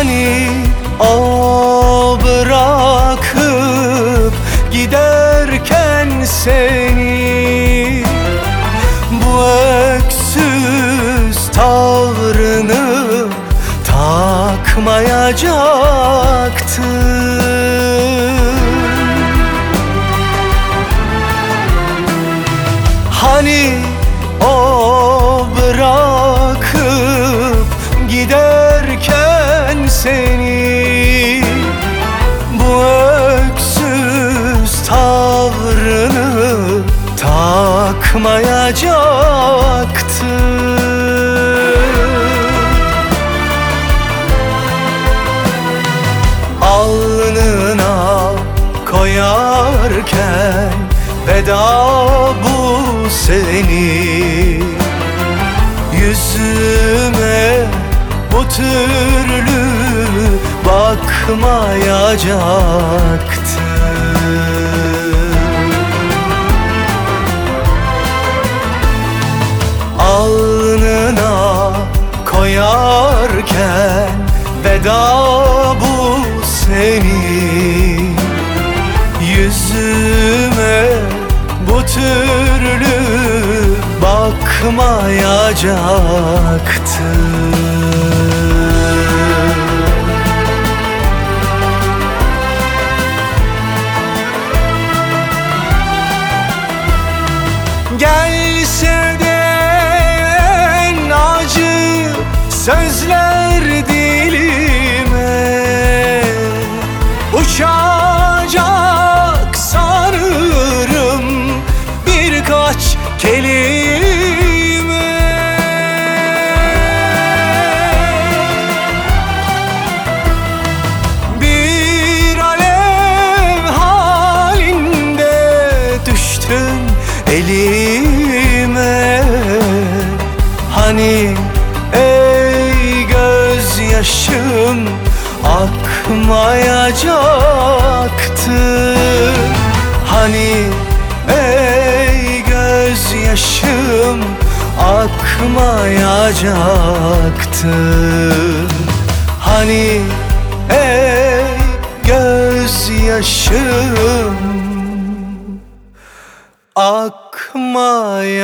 hani o bırakıp giderken seni. Bu öksüz tavrını takmayacaktı. Hani takmayacaktı Alnına koyarken veda bu seni. Yüzüme bu türlü bakmayacaktı veda bu seni. Yüzüme bu türlü bakmayacaktı. Gelse Hani ey gözyaşım akmayacaktı. Hani ey gözyaşım akmayacaktı. Hani ey gözyaşım akmayacaktır